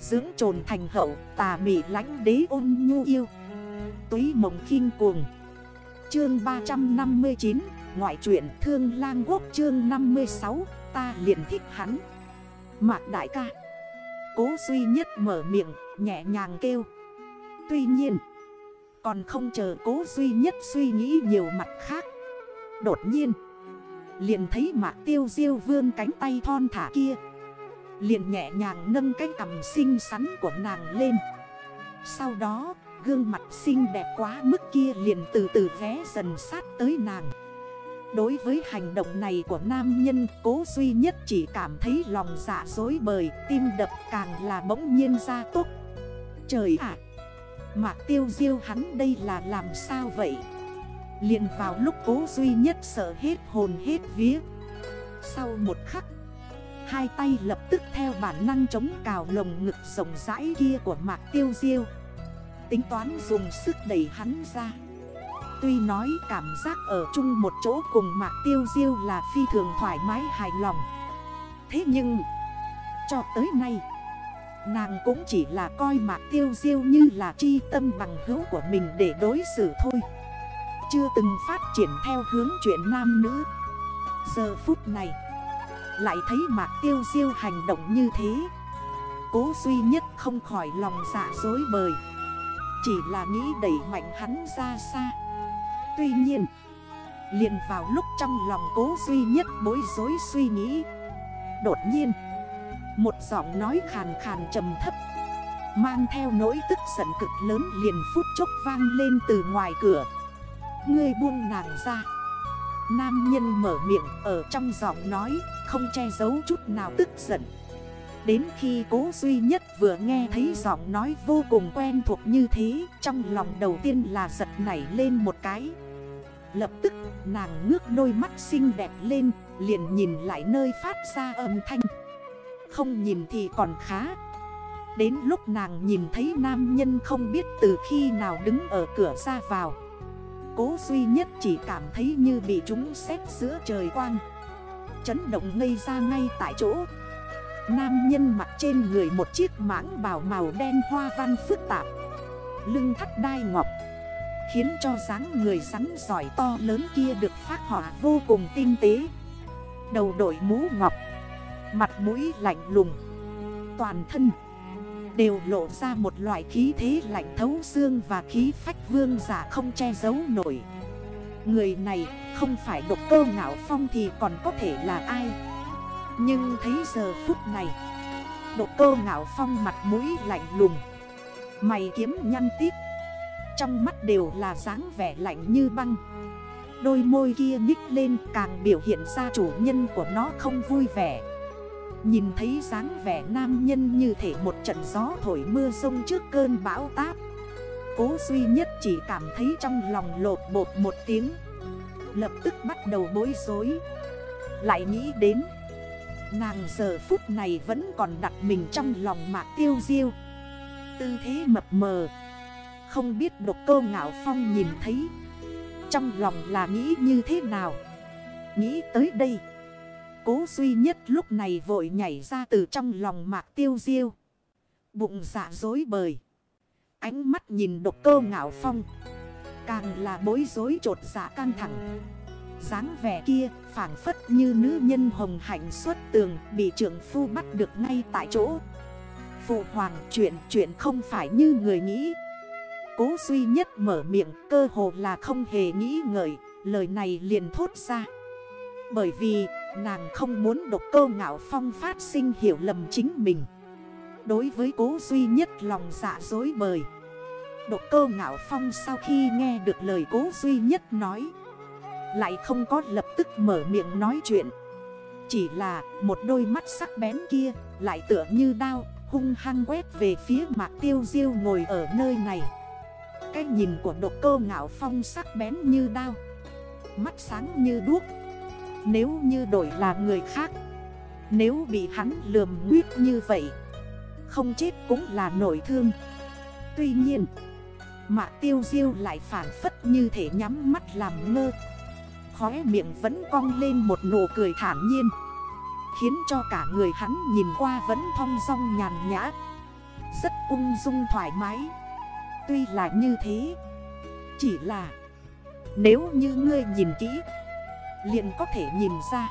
Dưỡng trồn thành hậu, tà mị lánh đế ôn nhu yêu. Túy mộng khinh cuồng. Chương 359 Ngoại truyện Thương Lang Quốc, chương 56 Ta liền thích hắn. Mạc đại ca. Cố duy nhất mở miệng, Nhẹ nhàng kêu. Tuy nhiên, Còn không chờ cố duy nhất suy nghĩ nhiều mặt khác. Đột nhiên, Liền thấy mạc tiêu diêu vươn cánh tay thon thả kia. Liền nhẹ nhàng nâng cái cằm xinh xắn của nàng lên. Sau đó, gương mặt xinh đẹp quá mức kia liền từ từ ghé dần sát tới nàng. Đối với hành động này của nam nhân, cố duy nhất chỉ cảm thấy lòng dạ dối bời, Tim đập càng là bỗng nhiên ra tốt Trời ạ! Mạc tiêu diêu hắn đây là làm sao vậy? Liền vào lúc cố duy nhất sợ hết hồn hết vía. Sau một khắc Hai tay lập tức theo bản năng chống cào lồng ngực rộng rãi kia của Mạc Tiêu Diêu. Tính toán dùng sức đẩy hắn ra. Tuy nói cảm giác ở chung một chỗ cùng Mạc Tiêu Diêu là phi thường thoải mái hài lòng. Thế nhưng, Cho tới nay, Nàng cũng chỉ là coi Mạc Tiêu Diêu như là chi tâm bằng hữu của mình để đối xử thôi. Chưa từng phát triển theo hướng chuyện nam nữ. Giờ phút này lại thấy Mạc Tiêu Diêu hành động như thế. Cố duy nhất không khỏi lòng dạ dối bời. Chỉ là nghĩ đẩy mạnh hắn ra xa. Tuy nhiên, liền vào lúc trong lòng cố duy nhất bối rối suy nghĩ. Đột nhiên, Một giọng nói khàn khàn trầm thấp, Mang theo nỗi tức giận cực lớn liền phút chốc vang lên từ ngoài cửa. Người buông nàng ra. Nam nhân mở miệng ở trong giọng nói, Không che giấu chút nào tức giận. Đến khi cố duy nhất vừa nghe thấy giọng nói vô cùng quen thuộc như thế, Trong lòng đầu tiên là giật nảy lên một cái. Lập tức, nàng ngước đôi mắt xinh đẹp lên, Liền nhìn lại nơi phát ra âm thanh. Không nhìn thì còn khá. Đến lúc nàng nhìn thấy nam nhân không biết từ khi nào đứng ở cửa ra vào Cố duy nhất chỉ cảm thấy như bị chúng xét giữa trời quang. Chấn động ngây ra ngay tại chỗ. Nam nhân mặc trên người một chiếc mãng bào màu đen hoa văn phức tạp. Lưng thắt đai ngọc. Khiến cho dáng người rắn giỏi to lớn kia được phát họa vô cùng tinh tế. Đầu đội mũ ngọc. Mặt mũi lạnh lùng. Toàn thân. Đều lộ ra một loại khí thế lạnh thấu xương và khí phách vương giả không che giấu nổi. Người này không phải độc cơ ngạo phong thì còn có thể là ai? Nhưng thấy giờ phút này, Độc cơ ngạo phong mặt mũi lạnh lùng, Mày kiếm nhăn tiếp Trong mắt đều là dáng vẻ lạnh như băng. Đôi môi kia nhích lên càng biểu hiện ra chủ nhân của nó không vui vẻ. Nhìn thấy dáng vẻ nam nhân như thể một trận gió thổi mưa sông trước cơn bão táp. Cố duy nhất chỉ cảm thấy trong lòng lột bột một tiếng. Lập tức bắt đầu bối rối. Lại nghĩ đến, Nàng giờ phút này vẫn còn đặt mình trong lòng mạc tiêu diêu. Tư thế mập mờ, Không biết độc cơ ngạo phong nhìn thấy, Trong lòng là nghĩ như thế nào? Nghĩ tới đây Cố duy nhất lúc này vội nhảy ra từ trong lòng mạc tiêu diêu. Bụng dạ dối bời. Ánh mắt nhìn độc cơ ngạo phong. Càng là bối rối trột dạ căng thẳng. dáng vẻ kia phản phất như nữ nhân hồng hạnh xuất tường bị trưởng phu bắt được ngay tại chỗ. Phụ hoàng chuyện chuyện không phải như người nghĩ. Cố duy nhất mở miệng cơ hồ là không hề nghĩ ngợi, lời này liền thốt ra. Bởi vì, nàng không muốn độc cơ ngạo phong phát sinh hiểu lầm chính mình. Đối với cố duy nhất lòng dạ dối bời. Độc cơ ngạo phong sau khi nghe được lời cố duy nhất nói, Lại không có lập tức mở miệng nói chuyện. Chỉ là một đôi mắt sắc bén kia Lại tựa như đao, hung hăng quét về phía mạc tiêu diêu ngồi ở nơi này. Cái nhìn của độc cơ ngạo phong sắc bén như đao. Mắt sáng như đuốc nếu như đổi là người khác, Nếu bị hắn lườm nguyết như vậy, Không chết cũng là nổi thương. Tuy nhiên Mạ tiêu diêu lại phản phất như thể nhắm mắt làm ngơ. Khóe miệng vẫn cong lên một nụ cười thản nhiên, Khiến cho cả người hắn nhìn qua vẫn thong song nhàn nhã. Rất ung dung thoải mái. Tuy là như thế, Chỉ là Nếu như ngươi nhìn kỹ liền có thể nhìn ra.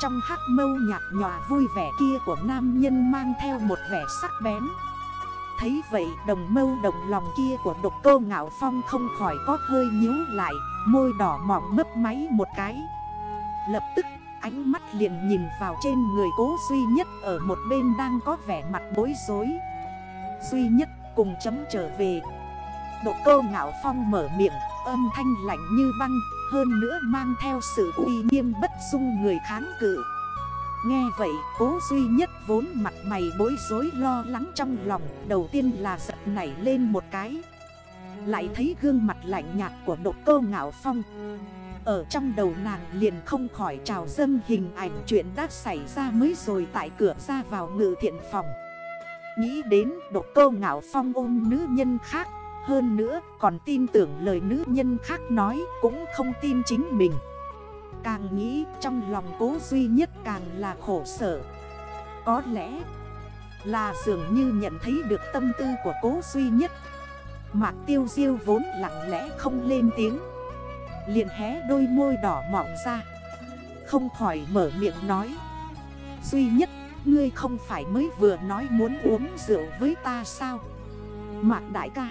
Trong hắc mâu nhạt nhòa vui vẻ kia của nam nhân mang theo một vẻ sắc bén. Thấy vậy, đồng mâu đồng lòng kia của độc cô ngạo phong không khỏi có hơi nhíu lại, Môi đỏ mỏng mấp máy một cái. Lập tức, ánh mắt liền nhìn vào trên người cố duy nhất ở một bên đang có vẻ mặt bối rối. Duy nhất cùng chấm trở về. Độ cô ngạo phong mở miệng, âm thanh lạnh như băng. Hơn nữa mang theo sự uy nghiêm bất dung người kháng cự. Nghe vậy, cố duy nhất vốn mặt mày bối rối lo lắng trong lòng, Đầu tiên là giật nảy lên một cái. Lại thấy gương mặt lạnh nhạt của độ cơ ngạo phong. Ở trong đầu nàng liền không khỏi trào dâng hình ảnh chuyện đã xảy ra mới rồi tại cửa ra vào ngự thiện phòng. Nghĩ đến độ cơ ngạo phong ôm nữ nhân khác hơn nữa, còn tin tưởng lời nữ nhân khác nói cũng không tin chính mình. Càng nghĩ, trong lòng cố duy nhất càng là khổ sở. Có lẽ là dường như nhận thấy được tâm tư của cố duy nhất. Mạc tiêu diêu vốn lặng lẽ không lên tiếng. Liền hé đôi môi đỏ mọng ra. Không khỏi mở miệng nói. Duy nhất, Ngươi không phải mới vừa nói muốn uống rượu với ta sao? Mạc đại ca.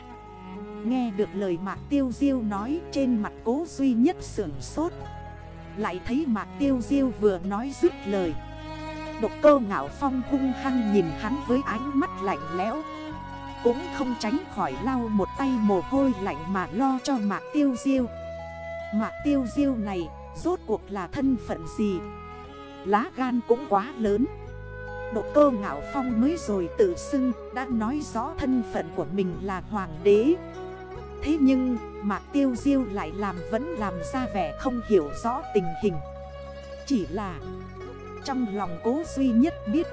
Nghe được lời Mạc Tiêu Diêu nói, trên mặt cố duy nhất sưởng sốt. Lại thấy Mạc Tiêu Diêu vừa nói dứt lời. Độc cơ ngạo phong hung hăng nhìn hắn với ánh mắt lạnh lẽo. Cũng không tránh khỏi lau một tay mồ hôi lạnh mà lo cho Mạc Tiêu Diêu. Mạc Tiêu Diêu này, rốt cuộc là thân phận gì? Lá gan cũng quá lớn. Độ cơ ngạo phong mới rồi tự xưng, đã nói rõ thân phận của mình là hoàng đế. Thế nhưng Mạc Tiêu Diêu lại làm vẫn làm ra vẻ không hiểu rõ tình hình. Chỉ là, Trong lòng cố duy nhất biết,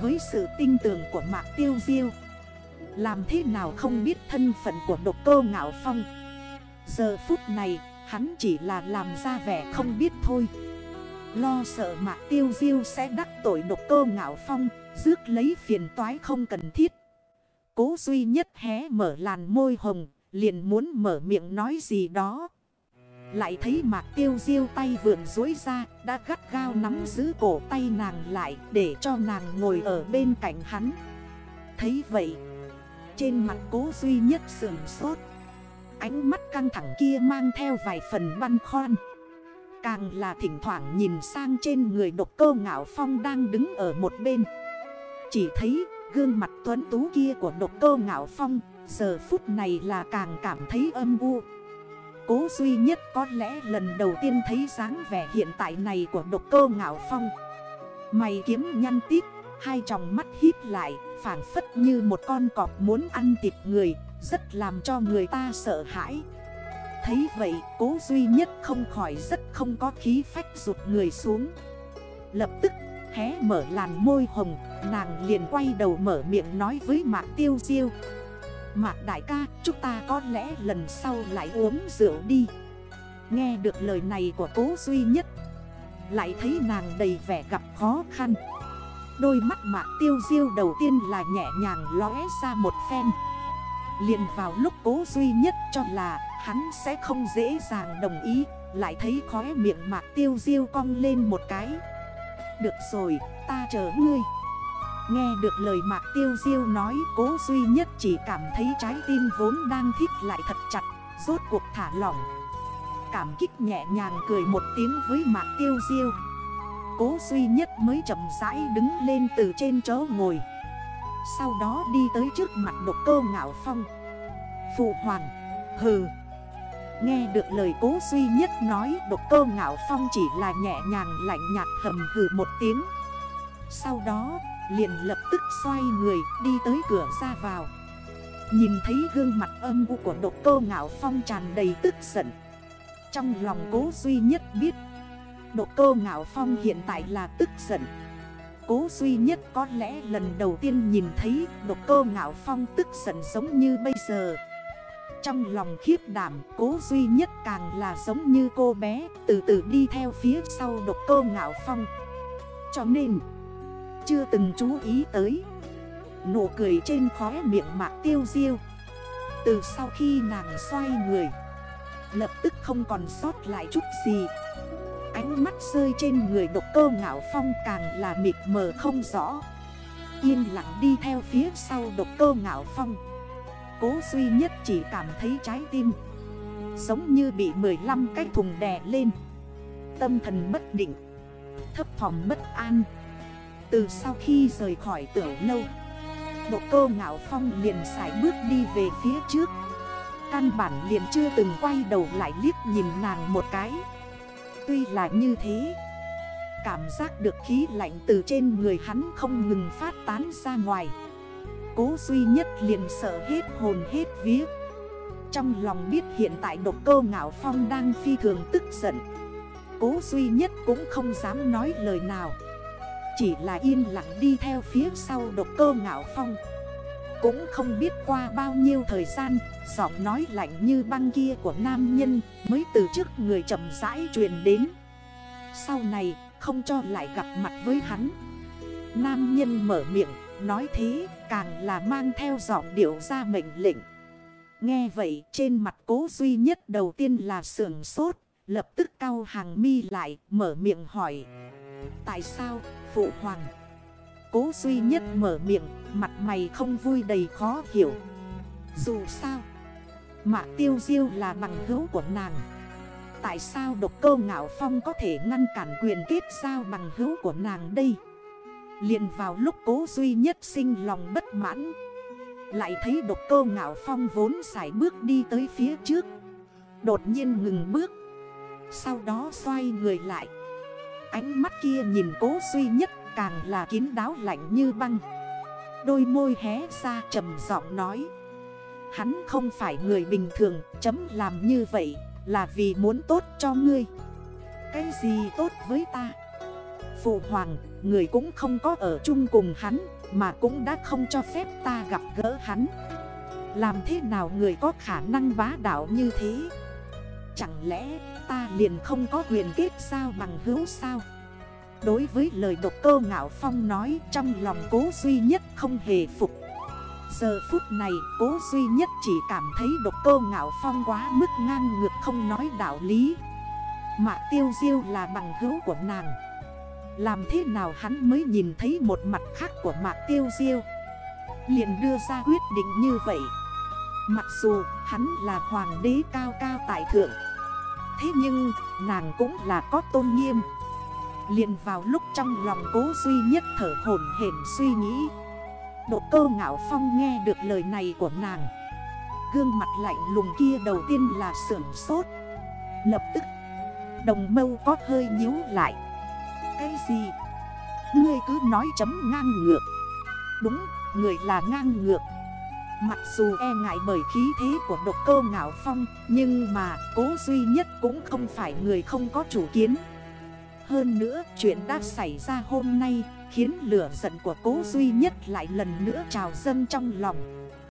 Với sự tin tưởng của Mạc Tiêu Diêu, Làm thế nào không biết thân phận của độc cơ ngạo phong. Giờ phút này, hắn chỉ là làm ra vẻ không biết thôi. Lo sợ Mạc Tiêu Diêu sẽ đắc tội độc cơ ngạo phong, Rước lấy phiền toái không cần thiết. Cố duy nhất hé mở làn môi hồng Liền muốn mở miệng nói gì đó. Lại thấy mạc tiêu diêu tay vượn dối ra, Đã gắt gao nắm giữ cổ tay nàng lại Để cho nàng ngồi ở bên cạnh hắn. Thấy vậy, Trên mặt cố duy nhất sườn sốt. Ánh mắt căng thẳng kia mang theo vài phần băn khoăn. Càng là thỉnh thoảng nhìn sang trên người độc cơ ngạo phong đang đứng ở một bên. Chỉ thấy gương mặt tuấn tú kia của độc cơ ngạo phong Giờ phút này là càng cảm thấy âm u. Cố duy nhất có lẽ lần đầu tiên thấy dáng vẻ hiện tại này của độc cơ ngạo phong. Mày kiếm nhăn tít, Hai tròng mắt híp lại Phản phất như một con cọp muốn ăn thịt người, Rất làm cho người ta sợ hãi. Thấy vậy, cố duy nhất không khỏi rất không có khí phách rụt người xuống. Lập tức, hé mở làn môi hồng, Nàng liền quay đầu mở miệng nói với mạc tiêu diêu. Mạc đại ca, chúng ta có lẽ lần sau lại uống rượu đi. Nghe được lời này của cố duy nhất, Lại thấy nàng đầy vẻ gặp khó khăn. Đôi mắt mạc tiêu diêu đầu tiên là nhẹ nhàng lóe ra một phen. Liền vào lúc cố duy nhất cho là hắn sẽ không dễ dàng đồng ý, Lại thấy khóe miệng mạc tiêu diêu cong lên một cái. Được rồi, ta chờ ngươi. Nghe được lời mạc tiêu diêu nói, cố duy nhất chỉ cảm thấy trái tim vốn đang thích lại thật chặt, Rốt cuộc thả lỏng. Cảm kích nhẹ nhàng cười một tiếng với mạc tiêu diêu. Cố duy nhất mới chậm rãi đứng lên từ trên chỗ ngồi. Sau đó đi tới trước mặt độc cơ ngạo phong. Phụ hoàng, Hừ. Nghe được lời cố duy nhất nói Độc cơ ngạo phong chỉ là nhẹ nhàng lạnh nhạt hầm hừ một tiếng. Sau đó liền lập tức xoay người, đi tới cửa ra vào. Nhìn thấy gương mặt âm u của độc Cô ngạo phong tràn đầy tức giận. Trong lòng cố duy nhất biết, Độc Cô ngạo phong hiện tại là tức giận. Cố duy nhất có lẽ lần đầu tiên nhìn thấy độc Cô ngạo phong tức giận giống như bây giờ. Trong lòng khiếp đảm, cố duy nhất càng là giống như cô bé, Từ từ đi theo phía sau độc Cô ngạo phong. Cho nên chưa từng chú ý tới. Nụ cười trên khóe miệng mạc tiêu diêu. Từ sau khi nàng xoay người, Lập tức không còn sót lại chút gì. Ánh mắt rơi trên người độc cơ ngạo phong càng là mịt mờ không rõ. Yên lặng đi theo phía sau độc cơ ngạo phong. Cố duy nhất chỉ cảm thấy trái tim, Giống như bị 15 cái thùng đè lên. Tâm thần bất định, Thấp thỏm bất an. Từ sau khi rời khỏi tiểu lâu. Độ cơ ngạo phong liền sải bước đi về phía trước. Căn bản liền chưa từng quay đầu lại liếc nhìn nàng một cái. Tuy là như thế, Cảm giác được khí lạnh từ trên người hắn không ngừng phát tán ra ngoài. Cố duy nhất liền sợ hết hồn hết vía. Trong lòng biết hiện tại độc cơ ngạo phong đang phi thường tức giận. Cố duy nhất cũng không dám nói lời nào. Chỉ là yên lặng đi theo phía sau độc cơ ngạo phong. Cũng không biết qua bao nhiêu thời gian, Giọng nói lạnh như băng kia của nam nhân Mới từ trước người chậm rãi truyền đến. Sau này, không cho lại gặp mặt với hắn. Nam nhân mở miệng, Nói thế, càng là mang theo giọng điệu ra mệnh lệnh. Nghe vậy, trên mặt cố duy nhất đầu tiên là sườn sốt, Lập tức cao hàng mi lại, mở miệng hỏi. Tại sao, phụ hoàng? Cố duy nhất mở miệng, Mặt mày không vui đầy khó hiểu. Dù sao mạ tiêu diêu là bằng hữu của nàng. Tại sao độc cơ ngạo phong có thể ngăn cản quyền kết giao bằng hữu của nàng đây? Liền vào lúc cố duy nhất sinh lòng bất mãn, Lại thấy độc cơ ngạo phong vốn sải bước đi tới phía trước. Đột nhiên ngừng bước, Sau đó xoay người lại. Ánh mắt kia nhìn cố duy nhất càng là kín đáo lạnh như băng. Đôi môi hé ra trầm giọng nói. Hắn không phải người bình thường chấm làm như vậy là vì muốn tốt cho ngươi. Cái gì tốt với ta? Phụ hoàng, người cũng không có ở chung cùng hắn Mà cũng đã không cho phép ta gặp gỡ hắn. Làm thế nào người có khả năng bá đạo như thế? Chẳng lẽ ta liền không có quyền kết sao bằng hữu sao? Đối với lời độc cơ ngạo phong nói, trong lòng cố duy nhất không hề phục. Giờ phút này, cố duy nhất chỉ cảm thấy độc cơ ngạo phong quá mức ngang ngược không nói đạo lý. Mạ tiêu diêu là bằng hữu của nàng. Làm thế nào hắn mới nhìn thấy một mặt khác của mạc tiêu diêu? Liền đưa ra quyết định như vậy. Mặc dù hắn là hoàng đế cao cao tại thượng Thế nhưng nàng cũng là có tôn nghiêm. Liền vào lúc trong lòng cố duy nhất thở hồn hển suy nghĩ. Độ cơ ngạo phong nghe được lời này của nàng. Gương mặt lạnh lùng kia đầu tiên là sưởng sốt. Lập tức Đồng mâu có hơi nhíu lại. Cái gì? Ngươi cứ nói chấm ngang ngược. Đúng, người là ngang ngược. Mặc dù e ngại bởi khí thế của độc cơ ngạo phong, Nhưng mà cố duy nhất cũng không phải người không có chủ kiến. Hơn nữa, chuyện đã xảy ra hôm nay Khiến lửa giận của cố duy nhất lại lần nữa trào dâng trong lòng.